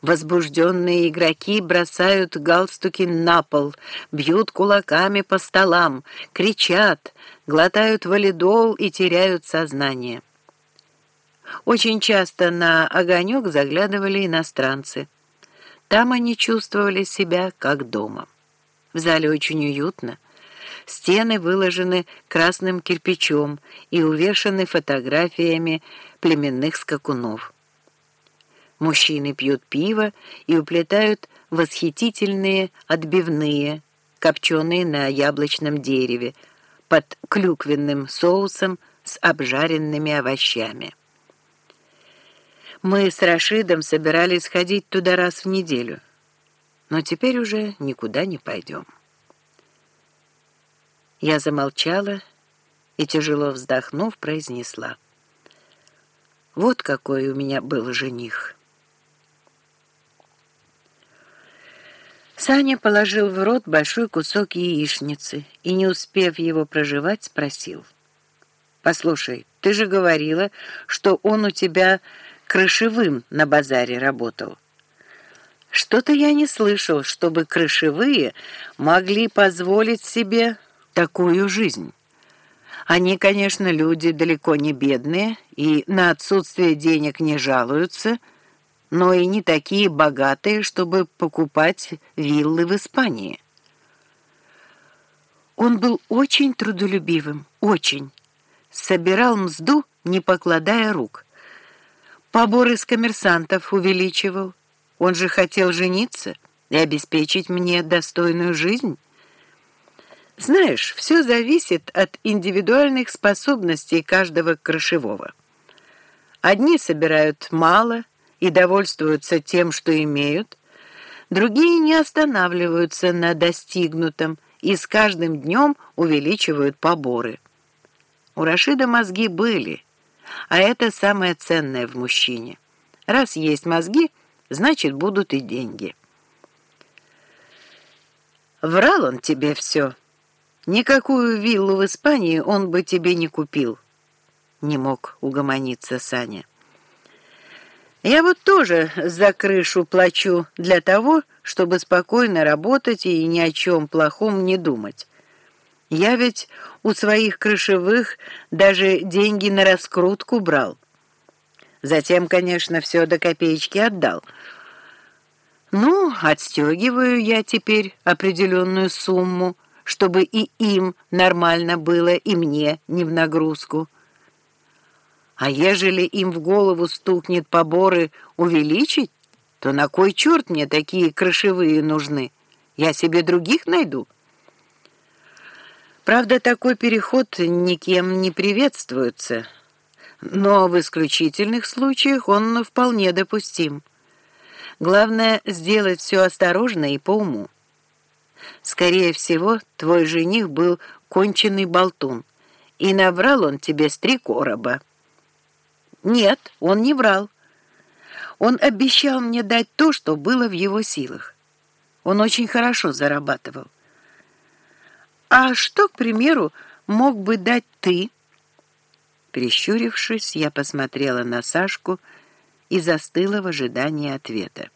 Возбужденные игроки бросают галстуки на пол, бьют кулаками по столам, кричат, глотают валидол и теряют сознание. Очень часто на огонек заглядывали иностранцы. Там они чувствовали себя как дома. В зале очень уютно. Стены выложены красным кирпичом и увешаны фотографиями племенных скакунов. Мужчины пьют пиво и уплетают восхитительные отбивные, копченые на яблочном дереве, под клюквенным соусом с обжаренными овощами. Мы с Рашидом собирались ходить туда раз в неделю, но теперь уже никуда не пойдем. Я замолчала и, тяжело вздохнув, произнесла. Вот какой у меня был жених. Саня положил в рот большой кусок яичницы и, не успев его проживать, спросил. «Послушай, ты же говорила, что он у тебя крышевым на базаре работал». Что-то я не слышал, чтобы крышевые могли позволить себе такую жизнь. Они, конечно, люди далеко не бедные и на отсутствие денег не жалуются, но и не такие богатые, чтобы покупать виллы в Испании. Он был очень трудолюбивым, очень. Собирал мзду, не покладая рук. Поборы с коммерсантов увеличивал. Он же хотел жениться и обеспечить мне достойную жизнь. Знаешь, все зависит от индивидуальных способностей каждого крышевого. Одни собирают мало и довольствуются тем, что имеют, другие не останавливаются на достигнутом и с каждым днем увеличивают поборы. У Рашида мозги были, а это самое ценное в мужчине. Раз есть мозги, значит, будут и деньги. Врал он тебе все. Никакую виллу в Испании он бы тебе не купил. Не мог угомониться Саня. Я вот тоже за крышу плачу для того, чтобы спокойно работать и ни о чем плохом не думать. Я ведь у своих крышевых даже деньги на раскрутку брал. Затем, конечно, все до копеечки отдал. Ну, отстегиваю я теперь определенную сумму, чтобы и им нормально было, и мне не в нагрузку. А ежели им в голову стукнет поборы увеличить, то на кой черт мне такие крышевые нужны? Я себе других найду. Правда, такой переход никем не приветствуется, но в исключительных случаях он вполне допустим. Главное — сделать все осторожно и по уму. Скорее всего, твой жених был конченый болтун, и наврал он тебе с три короба. Нет, он не врал. Он обещал мне дать то, что было в его силах. Он очень хорошо зарабатывал. А что, к примеру, мог бы дать ты? Прищурившись, я посмотрела на Сашку и застыла в ожидании ответа.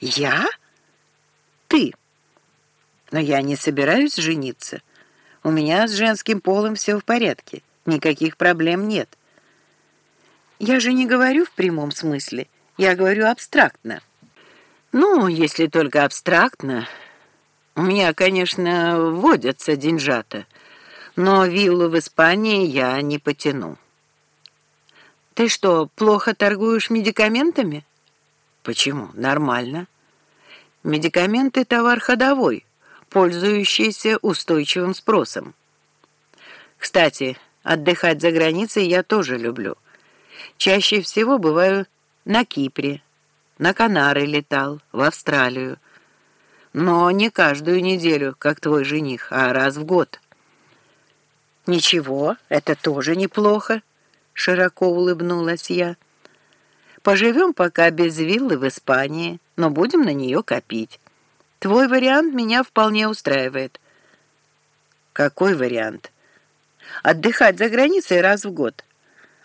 «Я? Ты?» Но я не собираюсь жениться. У меня с женским полом все в порядке. Никаких проблем нет. Я же не говорю в прямом смысле. Я говорю абстрактно. Ну, если только абстрактно. У меня, конечно, водятся деньжата, но виллу в Испании я не потяну. Ты что, плохо торгуешь медикаментами? Почему? Нормально. Медикаменты — товар ходовой пользующийся устойчивым спросом. Кстати, отдыхать за границей я тоже люблю. Чаще всего бываю на Кипре, на Канары летал, в Австралию. Но не каждую неделю, как твой жених, а раз в год. «Ничего, это тоже неплохо», — широко улыбнулась я. «Поживем пока без виллы в Испании, но будем на нее копить». Твой вариант меня вполне устраивает. Какой вариант? Отдыхать за границей раз в год.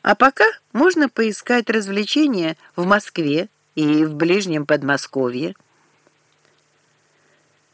А пока можно поискать развлечения в Москве и в ближнем Подмосковье.